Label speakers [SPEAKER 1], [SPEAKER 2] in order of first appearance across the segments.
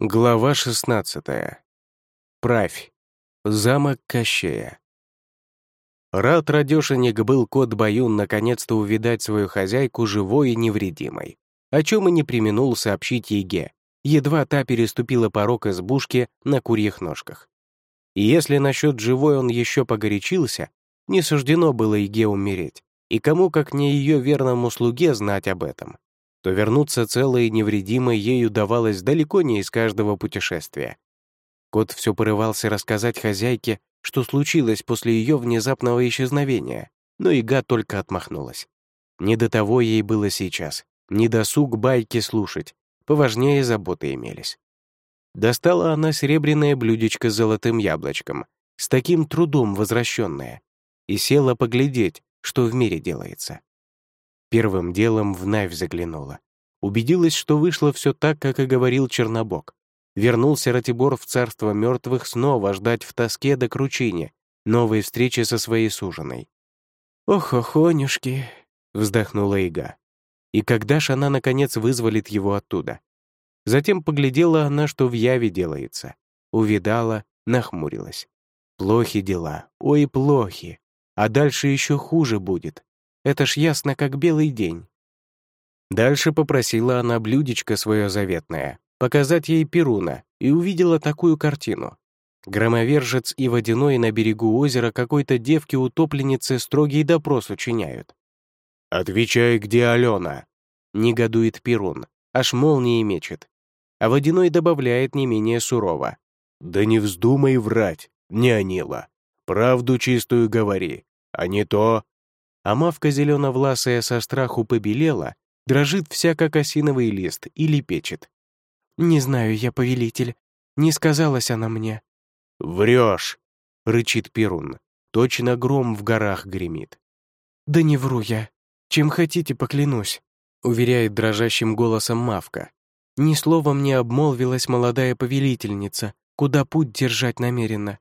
[SPEAKER 1] Глава 16. Правь. Замок Кощея. Рад радешенек был кот Баюн наконец-то увидать свою хозяйку живой и невредимой, о чем и не применул сообщить Еге, едва та переступила порог избушки на курьих ножках. И если насчет живой он еще погорячился, не суждено было Еге умереть, и кому, как не ее верному слуге, знать об этом то вернуться целой и невредимой ею давалось далеко не из каждого путешествия. Кот все порывался рассказать хозяйке, что случилось после ее внезапного исчезновения, но Ига только отмахнулась. Не до того ей было сейчас, не досуг байки слушать, поважнее заботы имелись. Достала она серебряное блюдечко с золотым яблочком, с таким трудом возвращенное, и села поглядеть, что в мире делается. Первым делом в Навь заглянула. Убедилась, что вышло все так, как и говорил Чернобог. Вернулся Ратибор в царство мертвых снова ждать в тоске до кручине, новой встречи со своей суженой. «Ох, охонюшки!» — вздохнула Ига. И когда ж она, наконец, вызволит его оттуда? Затем поглядела она, что в яве делается. Увидала, нахмурилась. Плохи дела, ой, плохи. А дальше еще хуже будет. Это ж ясно, как белый день. Дальше попросила она блюдечко свое заветное, показать ей Перуна, и увидела такую картину. Громовержец и водяной на берегу озера какой-то девке-утопленнице строгий допрос учиняют. «Отвечай, где Алена?» — негодует Перун, аж молнией мечет. А водяной добавляет не менее сурово. «Да не вздумай врать, не Анила. Правду чистую говори, а не то а мавка зелено-власая со страху побелела, дрожит вся как осиновый лист и лепечет. «Не знаю я, повелитель, не сказалась она мне». «Врешь!» — рычит Перун. Точно гром в горах гремит. «Да не вру я. Чем хотите, поклянусь», — уверяет дрожащим голосом Мавка. Ни словом не обмолвилась молодая повелительница, куда путь держать намерена.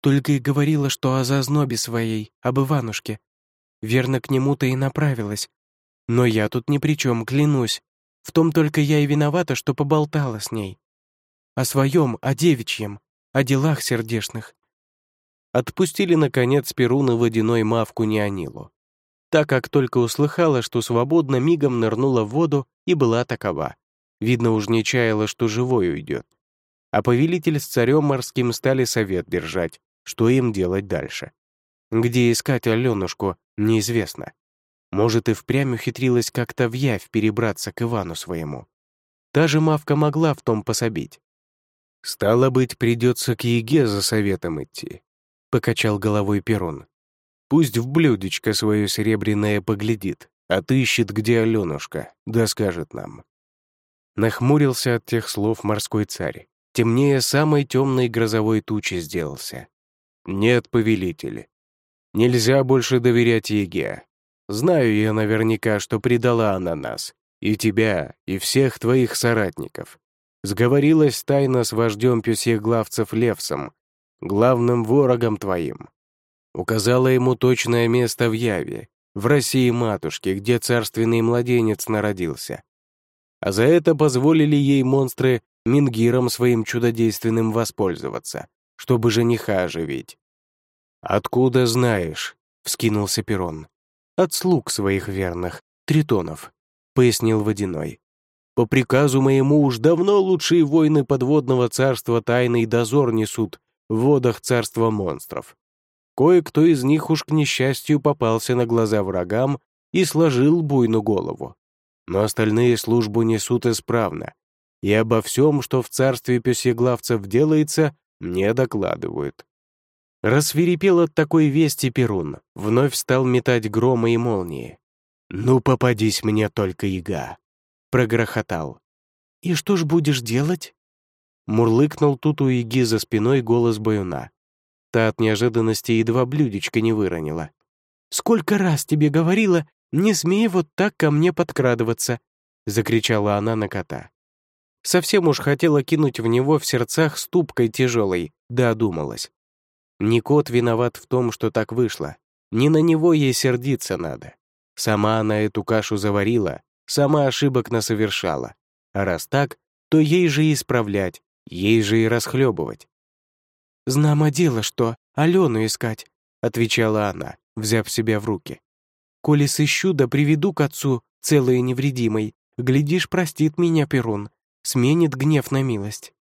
[SPEAKER 1] Только и говорила, что о зазнобе своей, об Иванушке, Верно, к нему-то и направилась. Но я тут ни при чем, клянусь. В том только я и виновата, что поболтала с ней. О своем, о девичьем, о делах сердешных. Отпустили, наконец, Перуна водяной мавку Неонилу, так как только услыхала, что свободно мигом нырнула в воду и была такова. Видно, уж не чаяла, что живой уйдет. А повелитель с царем морским стали совет держать, что им делать дальше. Где искать Аленушку, неизвестно. Может, и впрямь ухитрилась как-то в явь перебраться к Ивану своему. Та же Мавка могла в том пособить. «Стало быть, придется к Еге за советом идти», — покачал головой Перун. «Пусть в блюдечко свое серебряное поглядит, отыщет, где Аленушка, да скажет нам». Нахмурился от тех слов морской царь. Темнее самой темной грозовой тучи сделался. «Нет, повелители, Нельзя больше доверять Еге. Знаю я наверняка, что предала она нас, и тебя, и всех твоих соратников. Сговорилась тайно с вождем пюсьеглавцев Левсом, главным ворогом твоим. Указала ему точное место в Яве, в России матушке, где царственный младенец народился. А за это позволили ей монстры Мингиром своим чудодейственным воспользоваться, чтобы жениха оживить. «Откуда знаешь?» — вскинулся Перун. «От слуг своих верных, тритонов», — пояснил Водяной. «По приказу моему уж давно лучшие воины подводного царства тайный дозор несут в водах царства монстров. Кое-кто из них уж, к несчастью, попался на глаза врагам и сложил буйну голову. Но остальные службу несут исправно, и обо всем, что в царстве песеглавцев делается, не докладывают. Рассверепел от такой вести Перун, вновь стал метать громы и молнии. «Ну, попадись мне только яга!» — прогрохотал. «И что ж будешь делать?» Мурлыкнул тут у Иги за спиной голос Баюна. Та от неожиданности едва блюдечко не выронила. «Сколько раз тебе говорила, не смей вот так ко мне подкрадываться!» — закричала она на кота. Совсем уж хотела кинуть в него в сердцах ступкой тяжелой, да одумалась. Не кот виноват в том, что так вышло. Не на него ей сердиться надо. Сама она эту кашу заварила, сама ошибок насовершала. А раз так, то ей же исправлять, ей же и расхлебывать.
[SPEAKER 2] «Знамо дело, что Алену искать», — отвечала она, взяв себя в руки. «Коли сыщу да приведу к отцу целой и невредимой, глядишь, простит меня Перун, сменит гнев на милость».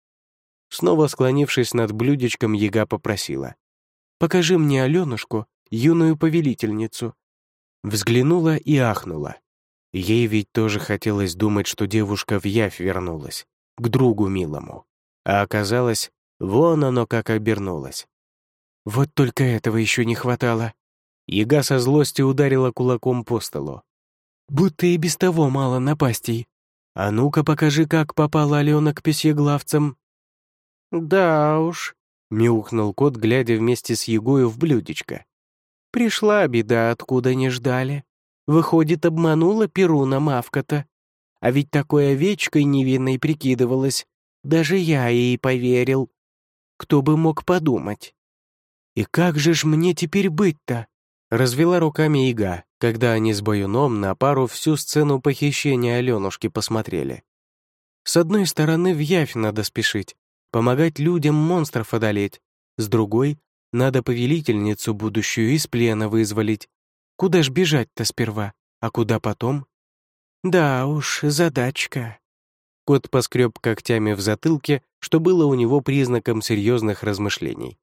[SPEAKER 1] Снова склонившись над блюдечком, яга попросила.
[SPEAKER 2] «Покажи мне Аленушку, юную повелительницу».
[SPEAKER 1] Взглянула и ахнула. Ей ведь тоже хотелось думать, что девушка в явь вернулась, к другу милому. А оказалось, вон оно как обернулось.
[SPEAKER 2] Вот только этого еще не хватало.
[SPEAKER 1] Яга со злости ударила кулаком по столу.
[SPEAKER 2] «Будто и без того мало напастей. А ну-ка покажи, как попала Алена к песьеглавцам».
[SPEAKER 1] «Да уж», — мяукнул кот, глядя вместе с Егою в блюдечко. «Пришла беда, откуда не ждали. Выходит, обманула Перуна Мавка-то. А ведь такой овечкой невинной прикидывалась. Даже я ей поверил. Кто бы мог подумать?
[SPEAKER 2] «И как же ж мне теперь быть-то?»
[SPEAKER 1] Развела руками Ига, когда они с Баюном на пару всю сцену похищения Аленушки посмотрели.
[SPEAKER 2] С одной стороны, в явь надо спешить, помогать людям монстров одолеть. С другой, надо повелительницу будущую из плена вызволить. Куда ж бежать-то сперва, а куда потом? Да уж, задачка.
[SPEAKER 1] Кот поскреб когтями в затылке, что было у него признаком серьезных размышлений.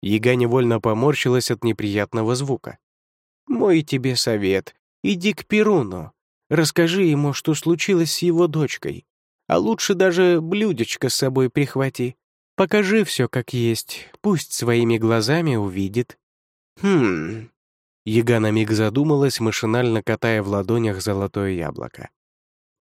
[SPEAKER 1] Яга невольно поморщилась от неприятного звука. «Мой тебе совет. Иди к Перуну. Расскажи ему, что случилось с его дочкой. А лучше даже блюдечко с собой прихвати. Покажи все как есть, пусть своими глазами увидит». «Хм...» Яга на миг задумалась, машинально катая в ладонях золотое яблоко.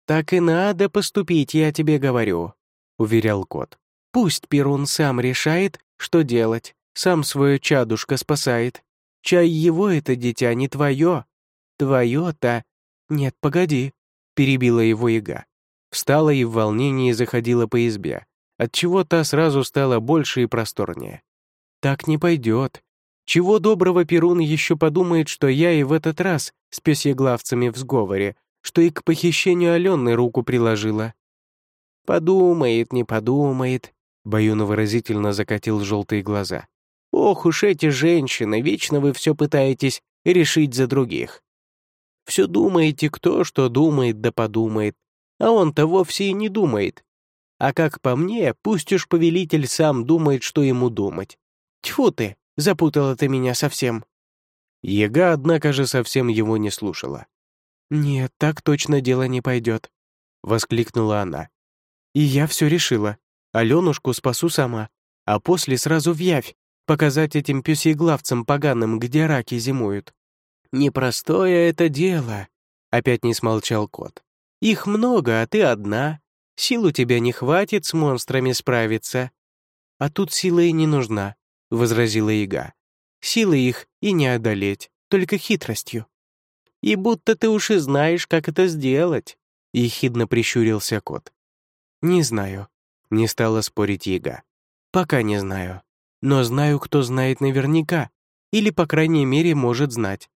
[SPEAKER 1] «Так и надо поступить, я тебе говорю», — уверял кот. «Пусть Перун сам решает, что делать сам свое чадушка спасает. Чай его это дитя не твое. Твое-то... Нет, погоди, перебила его яга. Встала и в волнении заходила по избе, отчего та сразу стала больше и просторнее. Так не пойдет. Чего доброго Перун еще подумает, что я и в этот раз с песьеглавцами в сговоре, что и к похищению Алены руку приложила. Подумает, не подумает. Баюн выразительно закатил желтые глаза. Ох уж эти женщины, вечно вы все пытаетесь решить за других. Все думаете, кто что думает да подумает, а он-то вовсе и не думает. А как по мне, пусть уж повелитель сам думает, что ему думать. Тьфу ты, запутала ты меня совсем. Ега, однако же, совсем его не слушала.
[SPEAKER 2] «Нет, так точно дело не пойдет», — воскликнула она. «И я все решила. Аленушку спасу сама, а после сразу в явь, Показать этим пюсеглавцам поганым, где раки зимуют.
[SPEAKER 1] «Непростое это дело», — опять не смолчал кот. «Их много, а ты одна. Сил у тебя не хватит с монстрами справиться».
[SPEAKER 2] «А тут сила и не нужна», — возразила Ига. «Силы их и не одолеть, только хитростью».
[SPEAKER 1] «И будто ты уж и знаешь, как это сделать», — ехидно прищурился кот.
[SPEAKER 2] «Не знаю», — не стала спорить Ига. «Пока не знаю» но знаю, кто знает наверняка, или, по крайней мере, может знать.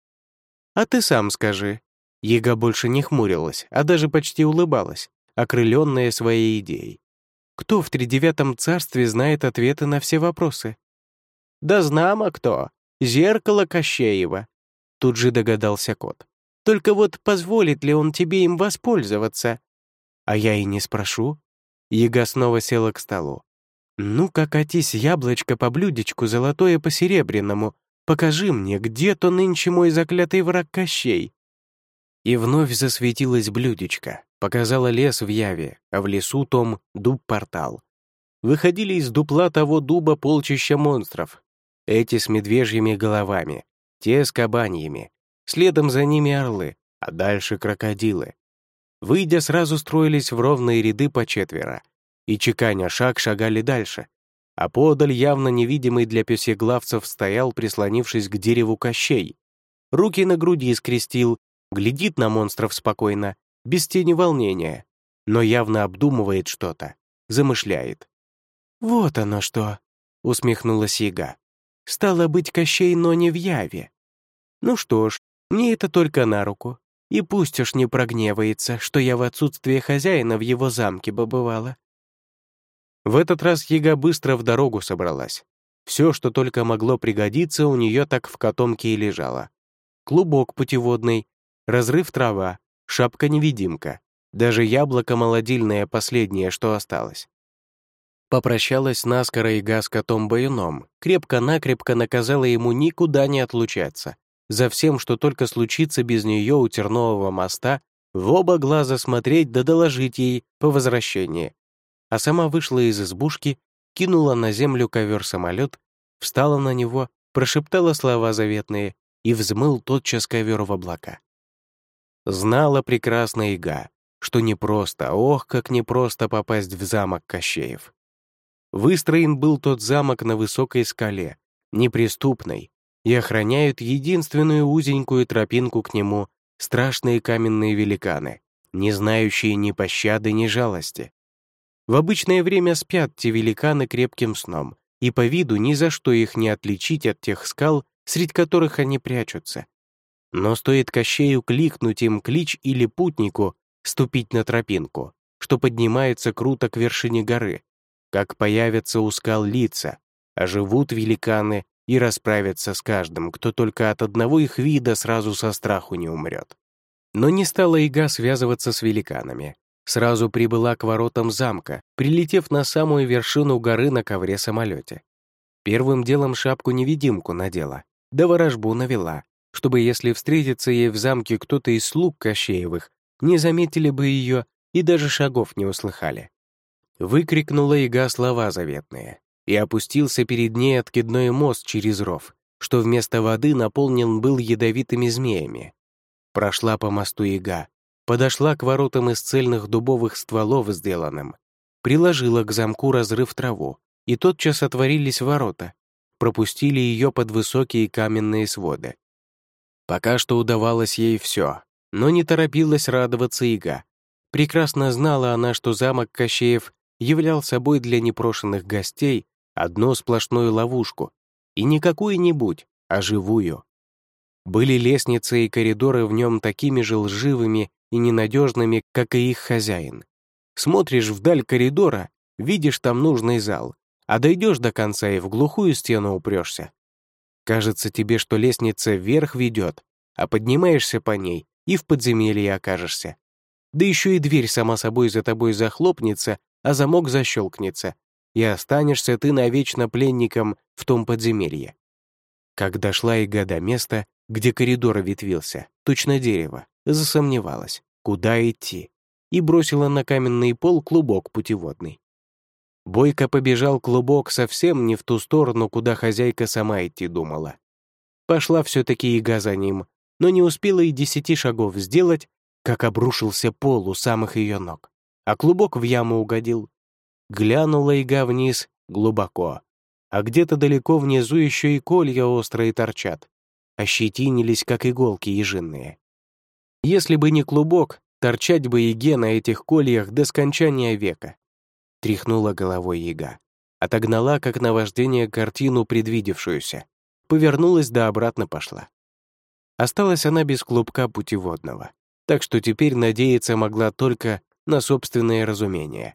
[SPEAKER 1] А ты сам скажи. Ега больше не хмурилась, а даже почти улыбалась, окрыленная своей идеей.
[SPEAKER 2] Кто в тридевятом царстве знает ответы на все вопросы?
[SPEAKER 1] Да знамо кто. Зеркало Кощеева. Тут же догадался кот. Только вот позволит ли он тебе им воспользоваться?
[SPEAKER 2] А я и не спрошу. Ега снова села к столу. «Ну-ка, катись, яблочко по блюдечку, золотое по серебряному. Покажи мне, где то нынче мой заклятый враг Кощей».
[SPEAKER 1] И вновь засветилось блюдечко, показало лес в яве, а в лесу том дуб-портал. Выходили из дупла того дуба полчища монстров. Эти с медвежьими головами, те с кабаньями. Следом за ними орлы, а дальше крокодилы. Выйдя, сразу строились в ровные ряды по четверо — и, чеканя шаг, шагали дальше. А подаль, явно невидимый для песеглавцев, стоял, прислонившись к дереву Кощей. Руки на груди скрестил, глядит на монстров спокойно, без тени волнения, но явно обдумывает что-то, замышляет.
[SPEAKER 2] «Вот оно что!» — усмехнулась Яга. «Стало быть, Кощей, но не в яве. Ну что ж, мне это только на руку. И пусть уж не прогневается, что я в отсутствие хозяина в его замке побывала.
[SPEAKER 1] В этот раз яга быстро в дорогу собралась. Все, что только могло пригодиться, у нее так в котомке и лежало. Клубок путеводный, разрыв трава, шапка-невидимка, даже яблоко молодильное последнее, что осталось. Попрощалась наскоро яга с котом-баюном, крепко-накрепко наказала ему никуда не отлучаться. За всем, что только случится без нее у Тернового моста, в оба глаза смотреть да доложить ей по возвращении. А сама вышла из избушки, кинула на землю ковер-самолет, встала на него, прошептала слова заветные и взмыл тотчас ковер в облака. Знала прекрасно Ига, что непросто, ох, как непросто попасть в замок Кощеев. Выстроен был тот замок на высокой скале, неприступной, и охраняют единственную узенькую тропинку к нему страшные каменные великаны, не знающие ни пощады, ни жалости. В обычное время спят те великаны крепким сном, и по виду ни за что их не отличить от тех скал, среди которых они прячутся. Но стоит Кощею кликнуть им клич или путнику ступить на тропинку, что поднимается круто к вершине горы, как появятся у скал лица, а живут великаны и расправятся с каждым, кто только от одного их вида сразу со страху не умрет. Но не стала Ига связываться с великанами. Сразу прибыла к воротам замка, прилетев на самую вершину горы на ковре-самолете. Первым делом шапку-невидимку надела, да ворожбу навела, чтобы если встретится ей в замке кто-то из слуг Кощеевых, не заметили бы ее и даже шагов не услыхали. Выкрикнула Ига слова заветные, и опустился перед ней откидной мост через ров, что вместо воды наполнен был ядовитыми змеями. Прошла по мосту Ига, подошла к воротам из цельных дубовых стволов сделанным, приложила к замку разрыв траву, и тотчас отворились ворота, пропустили ее под высокие каменные своды. Пока что удавалось ей все, но не торопилась радоваться Ига. Прекрасно знала она, что замок Кощеев являл собой для непрошенных гостей одну сплошную ловушку, и не какую-нибудь, а живую. Были лестницы и коридоры в нем такими же лживыми и ненадежными, как и их хозяин. Смотришь вдаль коридора, видишь там нужный зал, а дойдешь до конца и в глухую стену упрешься. Кажется тебе, что лестница вверх ведет, а поднимаешься по ней и в подземелье окажешься. Да еще и дверь сама собой за тобой захлопнется, а замок защелкнется, и останешься ты навечно пленником в том подземелье. Как дошла Ига до места, где коридор ветвился, точно дерево, засомневалась, куда идти, и бросила на каменный пол клубок путеводный. Бойко побежал клубок совсем не в ту сторону, куда хозяйка сама идти думала. Пошла все-таки Ига за ним, но не успела и десяти шагов сделать, как обрушился пол у самых ее ног, а клубок в яму угодил. Глянула Ига вниз глубоко, а где-то далеко внизу еще и колья острые торчат, ощетинились, как иголки ежинные. Если бы не клубок, торчать бы Иге на этих кольях до скончания века. Тряхнула головой Ига, отогнала, как наваждение, картину предвидевшуюся, повернулась да обратно пошла. Осталась она без клубка путеводного, так что теперь надеяться могла только на собственное разумение.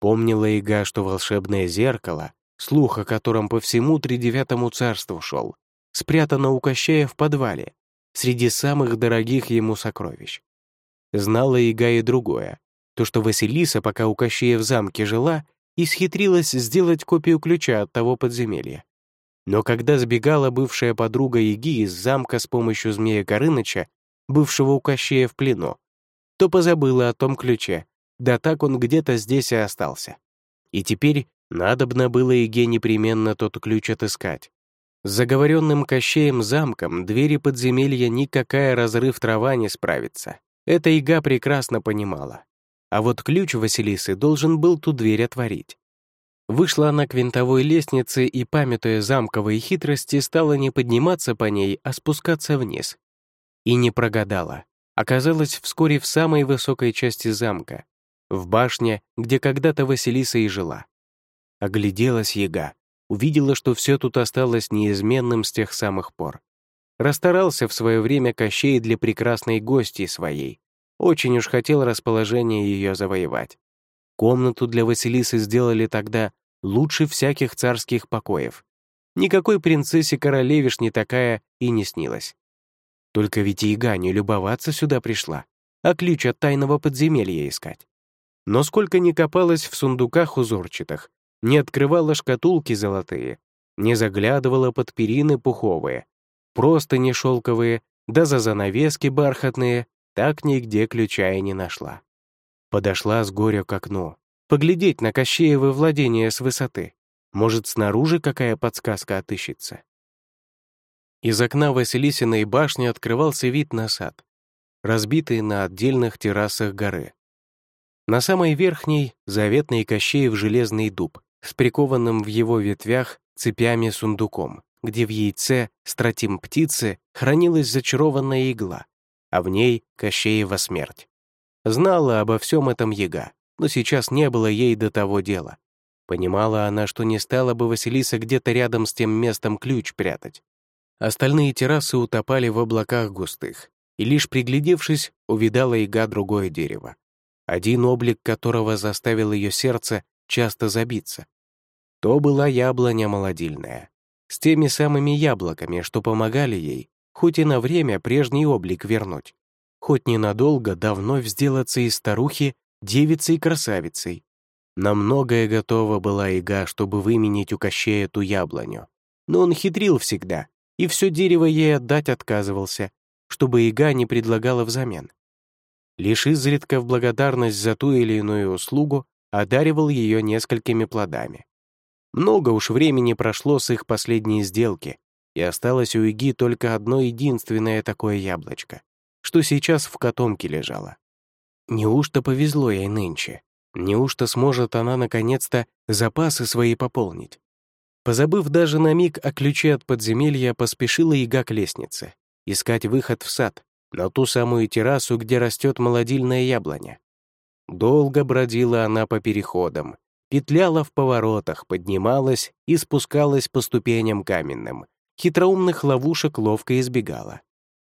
[SPEAKER 1] Помнила Ига, что волшебное зеркало, слух о котором по всему тридевятому царству шел, спрятано у Кощея в подвале, среди самых дорогих ему сокровищ. Знала Ига и другое, то, что Василиса, пока у Кощея в замке жила, исхитрилась сделать копию ключа от того подземелья. Но когда сбегала бывшая подруга Иги из замка с помощью змея Горыныча, бывшего у Кощея в плену, то позабыла о том ключе, да так он где-то здесь и остался. И теперь надобно было Иге непременно тот ключ отыскать. С заговоренным Кощеем замком двери подземелья никакая разрыв трава не справится. Это Ига прекрасно понимала. А вот ключ Василисы должен был ту дверь отворить. Вышла она к винтовой лестнице и, памятуя замковые хитрости, стала не подниматься по ней, а спускаться вниз. И не прогадала. Оказалась вскоре в самой высокой части замка, в башне, где когда-то Василиса и жила. Огляделась яга, увидела, что все тут осталось неизменным с тех самых пор. Расстарался в свое время Кощей для прекрасной гости своей. Очень уж хотел расположение ее завоевать. Комнату для Василисы сделали тогда лучше всяких царских покоев. Никакой принцессе-королевишне такая и не снилась. Только ведь Яга не любоваться сюда пришла, а ключ от тайного подземелья искать. Но сколько ни копалась в сундуках узорчатых, не открывала шкатулки золотые, не заглядывала под перины пуховые, просто не шелковые, да за занавески бархатные, так нигде ключа и не нашла. Подошла с горя к окну, поглядеть на Кощеевы владения с высоты. Может, снаружи какая подсказка отыщется. Из окна Василисиной башни открывался вид на сад, разбитый на отдельных террасах горы. На самой верхней — заветный Кощеев железный дуб с прикованным в его ветвях цепями сундуком, где в яйце стратим птицы хранилась зачарованная игла, а в ней Кощеева смерть. Знала обо всем этом яга, но сейчас не было ей до того дела. Понимала она, что не стала бы Василиса где-то рядом с тем местом ключ прятать. Остальные террасы утопали в облаках густых, и лишь приглядевшись, увидала яга другое дерево, один облик которого заставил ее сердце часто забиться. То была яблоня молодильная, с теми самыми яблоками, что помогали ей, хоть и на время прежний облик вернуть, хоть ненадолго да вновь сделаться из старухи девицей-красавицей. На многое готова была Ига, чтобы выменить у Кощея ту яблоню. Но он хитрил всегда, и все дерево ей отдать отказывался, чтобы Ига не предлагала взамен. Лишь изредка в благодарность за ту или иную услугу одаривал ее несколькими плодами. Много уж времени прошло с их последней сделки, и осталось у Иги только одно единственное такое яблочко, что сейчас в котомке лежало. Неужто повезло ей нынче? Неужто сможет она наконец-то запасы свои пополнить? Позабыв даже на миг о ключе от подземелья, поспешила Ига к лестнице, искать выход в сад, на ту самую террасу, где растет молодильная яблоня. Долго бродила она по переходам, петляла в поворотах, поднималась и спускалась по ступеням каменным, хитроумных ловушек ловко избегала.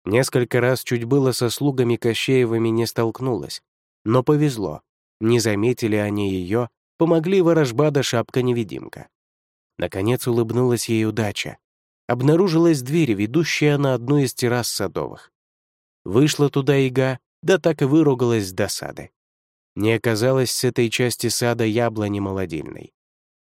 [SPEAKER 1] Несколько раз чуть было со слугами Кощеевыми не столкнулась, но повезло. Не заметили они ее, помогли ворожба да шапка-невидимка. Наконец улыбнулась ей удача. Обнаружилась дверь, ведущая на одну из террас садовых. Вышла туда яга, да так и выругалась с досады не оказалось с этой части сада яблони молодильной.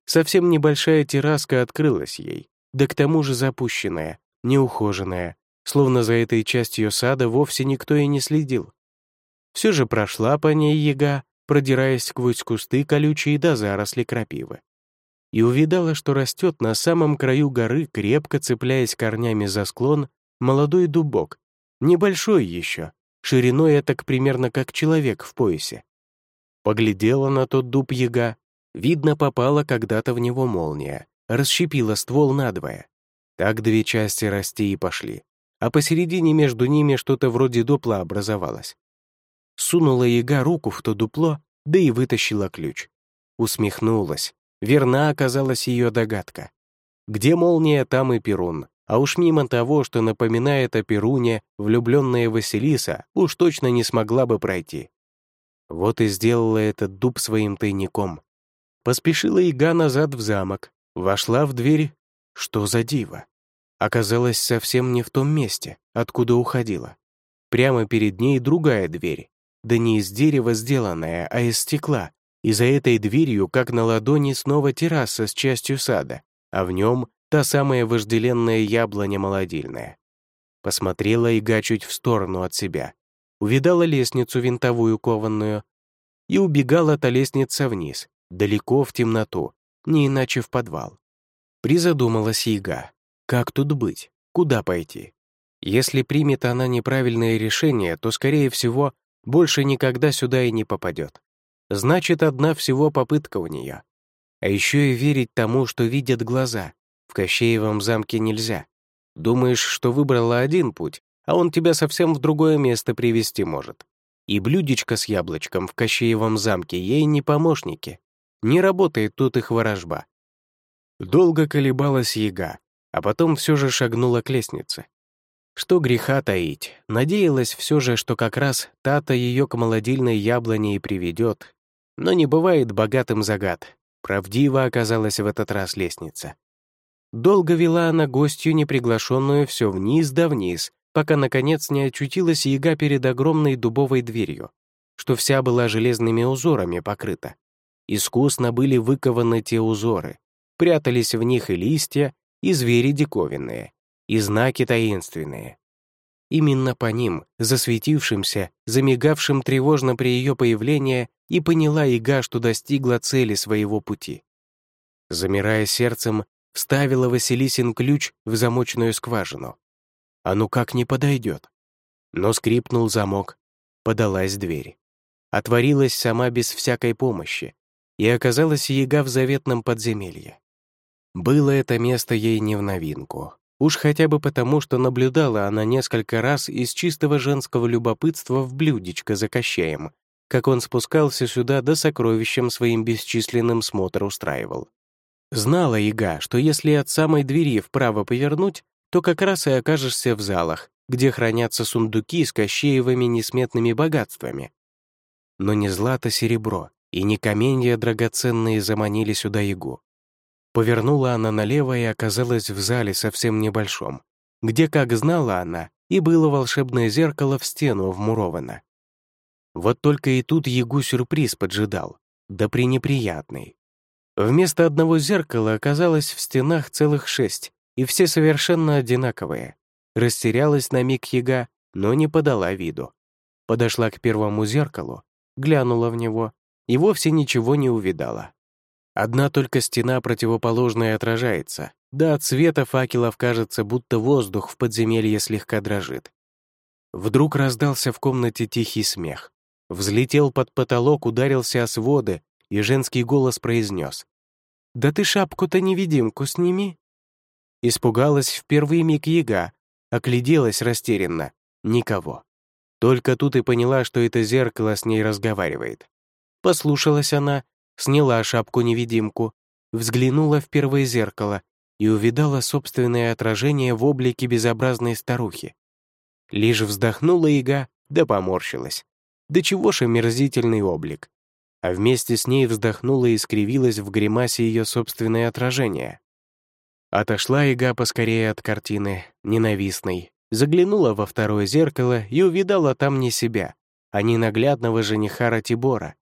[SPEAKER 1] Совсем небольшая терраска открылась ей, да к тому же запущенная, неухоженная, словно за этой частью сада вовсе никто и не следил. Все же прошла по ней яга, продираясь сквозь кусты колючие до заросли крапивы. И увидала, что растет на самом краю горы, крепко цепляясь корнями за склон, молодой дубок, небольшой еще, шириной так примерно как человек в поясе. Поглядела на тот дуб яга. Видно, попала когда-то в него молния, расщепила ствол надвое. Так две части расти и пошли, а посередине между ними что-то вроде дупла образовалось. Сунула яга руку в то дупло, да и вытащила ключ. Усмехнулась. Верна оказалась ее догадка. Где молния, там и Перун. А уж мимо того, что напоминает о Перуне, влюбленная Василиса уж точно не смогла бы пройти. Вот и сделала этот дуб своим тайником. Поспешила Ига назад в замок, вошла в дверь. Что за диво? Оказалась совсем не в том месте, откуда уходила. Прямо перед ней другая дверь, да не из дерева сделанная, а из стекла, и за этой дверью, как на ладони, снова терраса с частью сада, а в нем та самая вожделенная яблоня молодильная. Посмотрела Ига чуть в сторону от себя, увидала лестницу винтовую кованную и убегала та лестница вниз, далеко в темноту, не иначе в подвал. Призадумалась Яга, как тут быть, куда пойти. Если примет она неправильное решение, то, скорее всего, больше никогда сюда и не попадет. Значит, одна всего попытка у нее. А еще и верить тому, что видят глаза. В Кощеевом замке нельзя. Думаешь, что выбрала один путь, а он тебя совсем в другое место привести может. И блюдечко с яблочком в Кощеевом замке ей не помощники. Не работает тут их ворожба. Долго колебалась яга, а потом все же шагнула к лестнице. Что греха таить, надеялась все же, что как раз та-то ее к молодильной яблоне и приведет. Но не бывает богатым загад. Правдиво оказалась в этот раз лестница. Долго вела она гостью, неприглашенную, все вниз да вниз, пока, наконец, не очутилась яга перед огромной дубовой дверью, что вся была железными узорами покрыта. Искусно были выкованы те узоры, прятались в них и листья, и звери диковинные, и знаки таинственные. Именно по ним, засветившимся, замигавшим тревожно при ее появлении, и поняла Ига, что достигла цели своего пути. Замирая сердцем, вставила Василисин ключ в замочную скважину. А ну как не подойдет? Но скрипнул замок, подалась дверь. Отворилась сама без всякой помощи, и оказалась Яга в заветном подземелье. Было это место ей не в новинку. Уж хотя бы потому, что наблюдала она несколько раз из чистого женского любопытства в блюдечко за кощаем, как он спускался сюда да сокровищем своим бесчисленным смотр устраивал. Знала Яга, что если от самой двери вправо повернуть, то как раз и окажешься в залах, где хранятся сундуки с кощеевыми несметными богатствами. Но не злато-серебро и не каменья драгоценные заманили сюда Ягу. Повернула она налево и оказалась в зале совсем небольшом, где, как знала она, и было волшебное зеркало в стену вмуровано. Вот только и тут Ягу сюрприз поджидал, да пренеприятный. Вместо одного зеркала оказалось в стенах целых шесть, и все совершенно одинаковые. Растерялась на миг Яга, но не подала виду. Подошла к первому зеркалу, глянула в него и вовсе ничего не увидала. Одна только стена противоположная отражается, да от света факелов кажется, будто воздух в подземелье слегка дрожит. Вдруг раздался в комнате тихий смех. Взлетел под потолок, ударился о своды, и женский голос произнес. «Да ты шапку-то невидимку сними!» Испугалась в первый миг яга, огляделась растерянно. Никого. Только тут и поняла, что это зеркало с ней разговаривает. Послушалась она, сняла шапку-невидимку, взглянула в первое зеркало и увидала собственное отражение в облике безобразной старухи. Лишь вздохнула яга, да поморщилась. Да чего ж омерзительный облик. А вместе с ней вздохнула и скривилась в гримасе ее собственное отражение. Отошла яга поскорее от картины, ненавистной, заглянула во второе зеркало и увидала там не себя, а ненаглядного жениха Ратибора,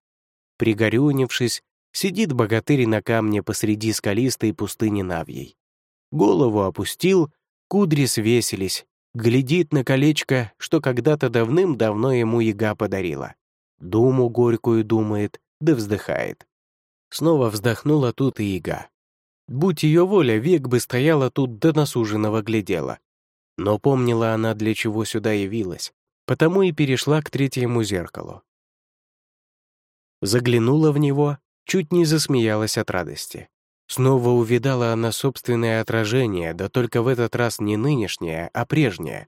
[SPEAKER 1] Пригорюнившись, сидит богатырь на камне посреди скалистой пустыни Навьей. Голову опустил, кудри свесились, глядит на колечко, что когда-то давным-давно ему яга подарила. Думу горькую думает, да вздыхает. Снова вздохнула тут и яга. Будь ее воля, век бы стояла тут до насуженного глядела. Но помнила она, для чего сюда явилась, потому и перешла к третьему зеркалу. Заглянула в него, чуть не засмеялась от радости. Снова увидала она собственное отражение, да только в этот раз не нынешнее, а прежнее.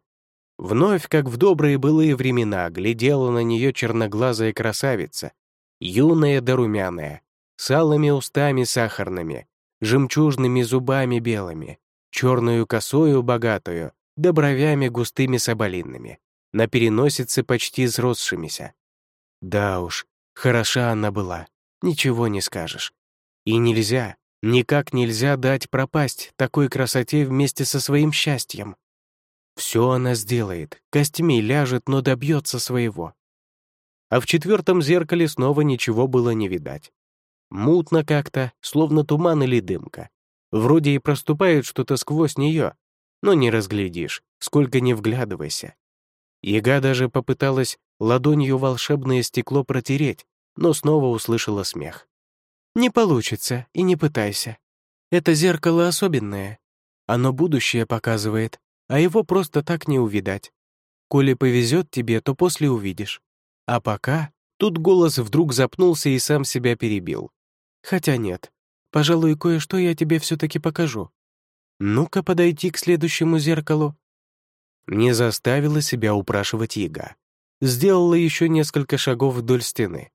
[SPEAKER 1] Вновь, как в добрые былые времена, глядела на нее черноглазая красавица, юная да румяная, с алыми устами сахарными, жемчужными зубами белыми, черную косою богатую, да бровями густыми соболинными, на переносице почти сросшимися. Да уж, Хороша она была, ничего не скажешь. И нельзя, никак нельзя дать пропасть такой красоте вместе со своим счастьем. Все она сделает, костьми ляжет, но добьется своего. А в четвертом зеркале снова ничего было не видать. Мутно как-то, словно туман или дымка. Вроде и проступает что-то сквозь нее, но не разглядишь, сколько не вглядывайся. Яга даже попыталась ладонью волшебное стекло протереть, но снова услышала смех. «Не получится, и не пытайся. Это зеркало особенное. Оно будущее показывает, а его просто так не увидать. Коли повезет тебе, то после увидишь. А пока...» Тут голос вдруг запнулся и сам себя перебил. «Хотя нет. Пожалуй, кое-что я тебе все-таки покажу. Ну-ка подойти к следующему зеркалу». Не заставила себя упрашивать Яга сделала еще несколько шагов вдоль стены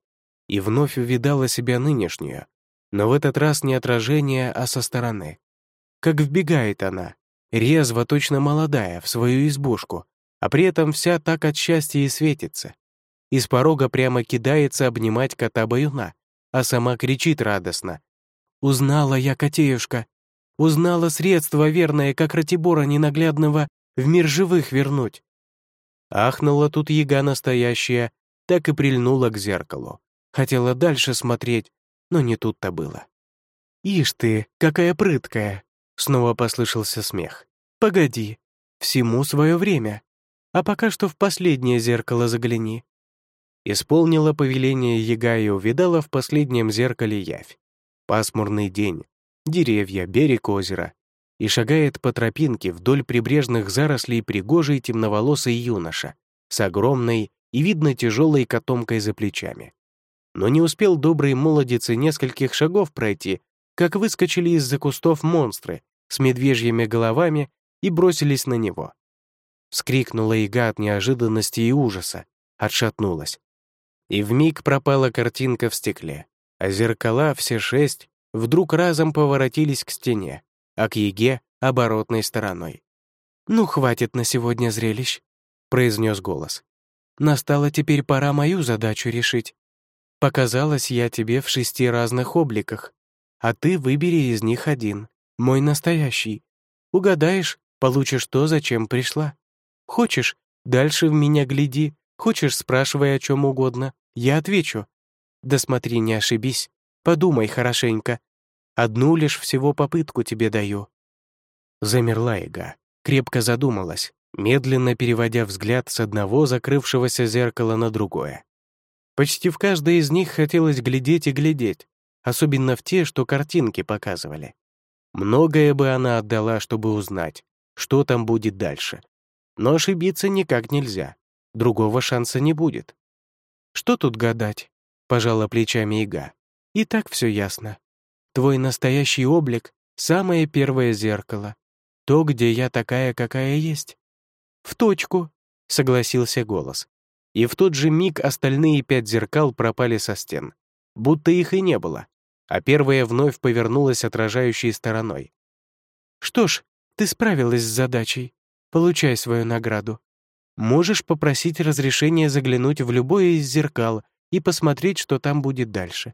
[SPEAKER 1] и вновь увидала себя нынешнюю, но в этот раз не отражение, а со стороны. Как вбегает она, резво, точно молодая, в свою избушку, а при этом вся так от счастья и светится. Из порога прямо кидается обнимать кота-баюна,
[SPEAKER 2] а сама кричит радостно. «Узнала я, котеюшка! Узнала средство верное, как Ратибора ненаглядного в мир живых вернуть!» Ахнула тут яга настоящая, так и прильнула к зеркалу. Хотела дальше смотреть, но не тут-то было. «Ишь ты, какая прыткая!» Снова послышался смех. «Погоди, всему свое время. А пока что в последнее зеркало загляни». Исполнила повеление яга и увидала в последнем зеркале явь. Пасмурный день, деревья, берег озера. И шагает по тропинке вдоль прибрежных зарослей пригожий темноволосый юноша с огромной и, видно, тяжелой котомкой за плечами. Но не успел добрый молодец и нескольких шагов пройти, как выскочили из-за кустов монстры с медвежьими головами и бросились на него. Вскрикнула яга от неожиданности и ужаса, отшатнулась. И вмиг пропала картинка в стекле, а зеркала, все шесть, вдруг разом поворотились к стене, а к яге — оборотной стороной. «Ну, хватит на сегодня зрелищ», — произнес голос. «Настала теперь пора мою задачу решить. Показалась я тебе в шести разных обликах, а ты выбери из них один, мой настоящий. Угадаешь, получишь то, зачем пришла. Хочешь, дальше в меня гляди, хочешь, спрашивай о чем угодно, я отвечу. Да смотри, не ошибись, подумай хорошенько. Одну лишь всего попытку тебе даю». Замерла Ига, крепко задумалась, медленно переводя взгляд с одного закрывшегося зеркала на другое. Почти в каждое из них хотелось глядеть и глядеть, особенно в те, что картинки показывали. Многое бы она отдала, чтобы узнать, что там будет дальше. Но ошибиться никак нельзя. Другого шанса не будет. «Что тут гадать?» — пожала плечами Ига. «И так все ясно. Твой настоящий облик — самое первое зеркало. То, где я такая, какая есть». «В точку», — согласился голос. И в тот же миг остальные пять зеркал пропали со стен, будто их и не было, а первая вновь повернулась отражающей стороной. «Что ж, ты справилась с задачей. Получай свою награду. Можешь попросить разрешения заглянуть в любое из зеркал и посмотреть, что там будет дальше.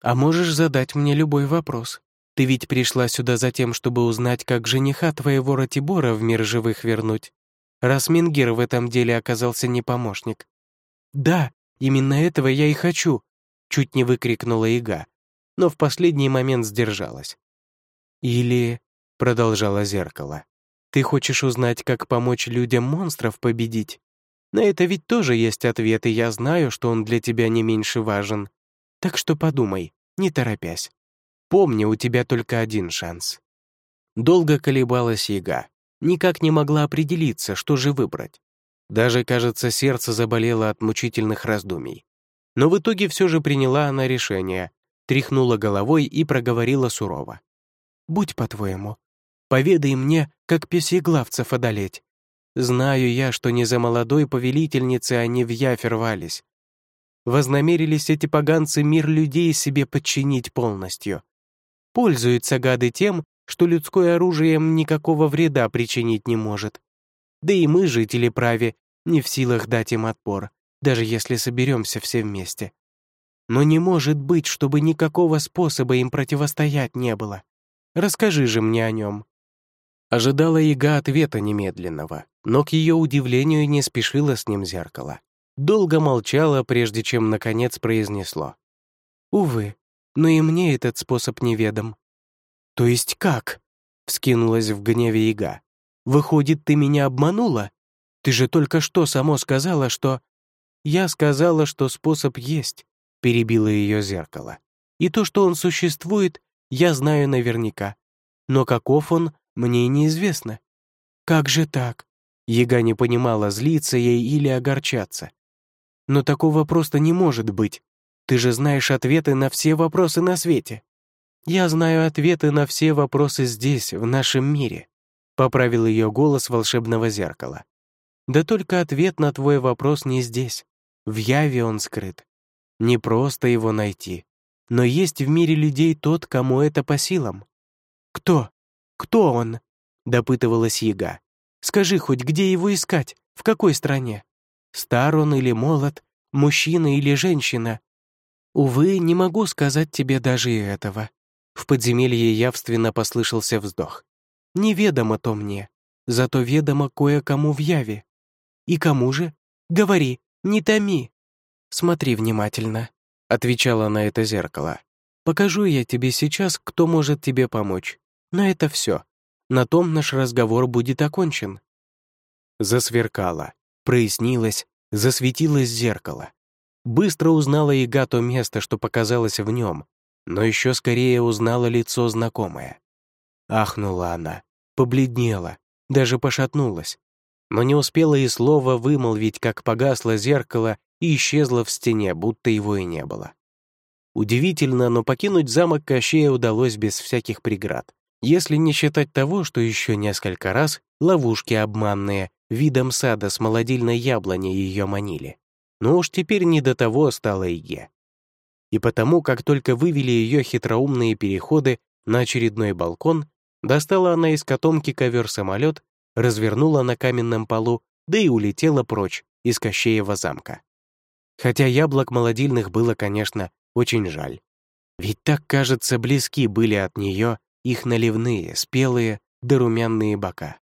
[SPEAKER 2] А можешь задать мне любой вопрос. Ты ведь пришла сюда за тем, чтобы узнать, как жениха твоего Ратибора в мир живых вернуть. Раз Мингир в этом деле оказался не помощник, «Да, именно этого я и хочу!» — чуть не выкрикнула Ига, но в последний момент сдержалась. «Или...» — продолжало зеркало. «Ты хочешь узнать, как помочь людям монстров победить? На это ведь тоже есть ответ, и я знаю, что он для тебя не меньше важен. Так что подумай, не торопясь. Помни, у тебя только один шанс». Долго колебалась Яга, никак не могла определиться, что же выбрать. Даже, кажется, сердце заболело от мучительных раздумий. Но в итоге все же приняла она решение, тряхнула головой и проговорила сурово. «Будь по-твоему, поведай мне, как песеглавцев одолеть. Знаю я, что не за молодой повелительницы они в явь рвались. Вознамерились эти поганцы мир людей себе подчинить полностью. Пользуются гады тем, что людское оружие им никакого вреда причинить не может. Да и мы, жители Прави, не в силах дать им отпор, даже если соберемся все вместе. Но не может быть, чтобы никакого способа им противостоять не было. Расскажи же мне о нем». Ожидала Яга ответа немедленного, но к ее удивлению не спешила с ним зеркало. Долго молчала, прежде чем, наконец, произнесло. «Увы, но и мне этот способ неведом». «То есть как?» — вскинулась в гневе Яга. Выходит, ты меня обманула? Ты же только что само сказала, что...» «Я сказала, что способ есть», — перебило ее зеркало. «И то, что он существует, я знаю наверняка. Но каков он, мне неизвестно». «Как же так?» Ега не понимала, злиться ей или огорчаться. «Но такого просто не может быть. Ты же знаешь ответы на все вопросы на свете». «Я знаю ответы на все вопросы здесь, в нашем мире», Поправил ее голос волшебного зеркала. Да только ответ на твой вопрос не здесь. В яве он скрыт. Не просто его найти. Но есть в мире людей тот, кому это по силам. «Кто? Кто он?» — допытывалась Яга. «Скажи хоть, где его искать? В какой стране? Стар он или молод? Мужчина или женщина?» Увы, не могу сказать тебе даже и этого. В подземелье явственно послышался вздох. Неведомо то мне, зато ведомо кое-кому в яве. И кому же? Говори, не томи. Смотри внимательно, отвечала на это зеркало. Покажу я тебе сейчас, кто может тебе помочь. Но это все. На том наш разговор будет окончен. Засверкало, прояснилось, засветилось зеркало. Быстро узнала Ига то место, что показалось в нем, но еще скорее узнала лицо знакомое. Ахнула она, побледнела, даже пошатнулась, но не успела и слова вымолвить, как погасло зеркало и исчезло в стене, будто его и не было. Удивительно, но покинуть замок Кощея удалось без всяких преград, если не считать того, что еще несколько раз ловушки обманные видом сада с молодильной яблони ее манили. Но уж теперь не до того стало Иге. И потому, как только вывели ее хитроумные переходы на очередной балкон, достала она из котомки ковер-самолет, развернула на каменном полу, да и улетела прочь из Кощеева замка. Хотя яблок молодильных было, конечно, очень жаль. Ведь так, кажется, близки были от нее их наливные, спелые да румяные бока.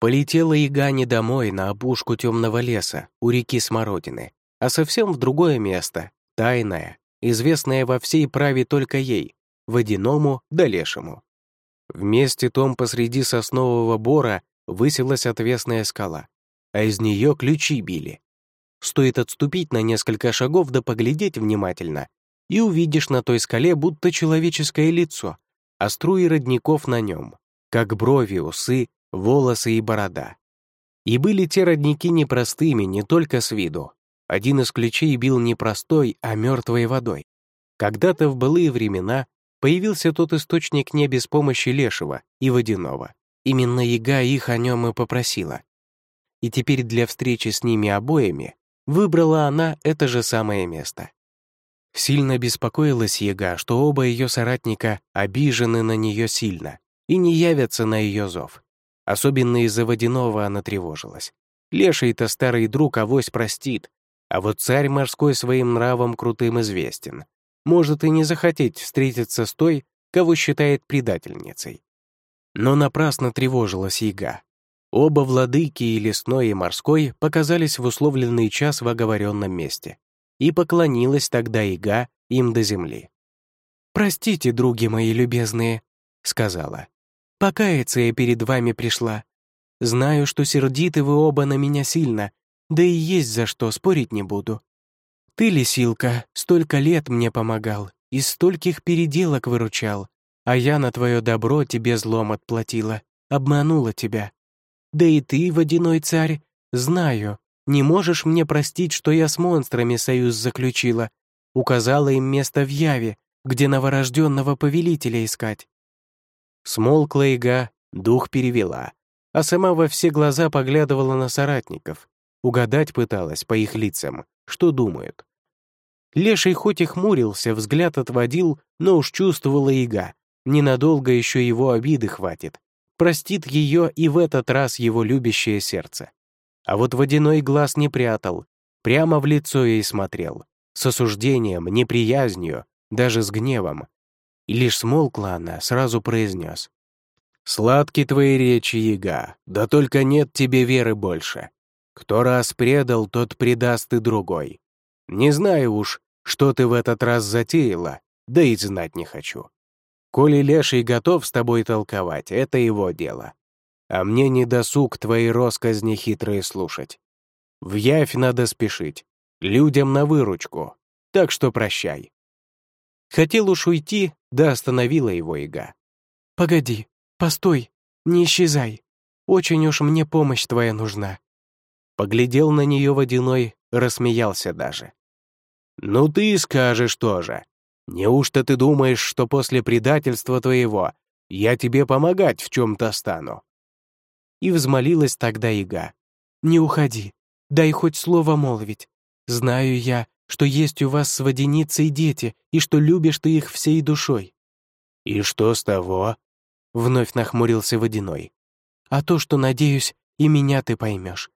[SPEAKER 2] Полетела яга не домой, на опушку темного леса, у реки Смородины, а совсем в другое место, тайное, известное во всей праве только ей, водяному да лешему. В месте том посреди соснового бора высилась отвесная скала, а из нее ключи били. Стоит отступить на несколько шагов да поглядеть внимательно, и увидишь на той скале будто человеческое лицо, а струи родников на нем, как брови, усы, волосы и борода. И были те родники непростыми не только с виду. Один из ключей бил не простой, а мертвой водой. Когда-то в былые времена появился тот источник не без помощи лешего и водяного. Именно яга их о нем и попросила. И теперь для встречи с ними обоими выбрала она это же самое место. Сильно беспокоилась яга, что оба ее соратника обижены на нее сильно и не явятся на ее зов. Особенно из-за водяного она тревожилась. Леший-то старый друг авось простит, а вот царь морской своим нравом крутым известен. Может и не захотеть встретиться с той, кого считает предательницей. Но напрасно тревожилась яга. Оба владыки, и лесной, и морской, показались в условленный час в оговоренном месте. И поклонилась тогда яга им до земли. «Простите, други мои любезные», — сказала. Покаяться я перед вами пришла. Знаю, что сердиты вы оба на меня сильно, да и есть за что, спорить не буду. Ты, Лисилка, столько лет мне помогал, из стольких переделок выручал, а я на твое добро тебе злом отплатила, обманула тебя. Да и ты, водяной царь, знаю, не можешь мне простить, что я с монстрами союз заключила, указала им место в Яве, где новорожденного повелителя искать. Смолкла ига, дух перевела, а сама во все глаза поглядывала на соратников, угадать пыталась по их лицам, что думают. Леший хоть и хмурился, взгляд отводил, но уж чувствовала ига, ненадолго еще его обиды хватит. Простит ее и в этот раз его любящее сердце. А вот водяной глаз не прятал, прямо в лицо ей смотрел, с осуждением, неприязнью, даже с гневом, и лишь смолкла она, сразу произнес. «Сладки твои речи, яга, да только нет тебе веры больше. Кто раз предал, тот предаст и другой. Не знаю уж, что ты в этот раз затеяла, да и знать не хочу. Коли леший готов с тобой толковать, это его дело. А мне не досуг твои росказни хитрые слушать. В явь надо спешить, людям на выручку, так что прощай». Хотел уж уйти, да остановила его Ига. «Погоди, постой, не исчезай. Очень уж мне помощь твоя нужна». Поглядел на нее водяной, рассмеялся даже. «Ну ты скажешь тоже. Неужто ты думаешь, что после предательства твоего я тебе помогать в чем-то стану?» И взмолилась тогда Ига. «Не уходи, дай хоть слово молвить. Знаю я, что есть у вас с водяницей дети, и что любишь ты их всей душой». «И что с того?» — вновь нахмурился водяной. «А то, что, надеюсь, и меня ты поймешь.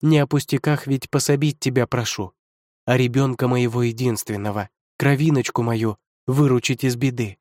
[SPEAKER 2] Не о пустяках ведь пособить тебя прошу, а ребенка моего единственного, кровиночку мою выручить из беды.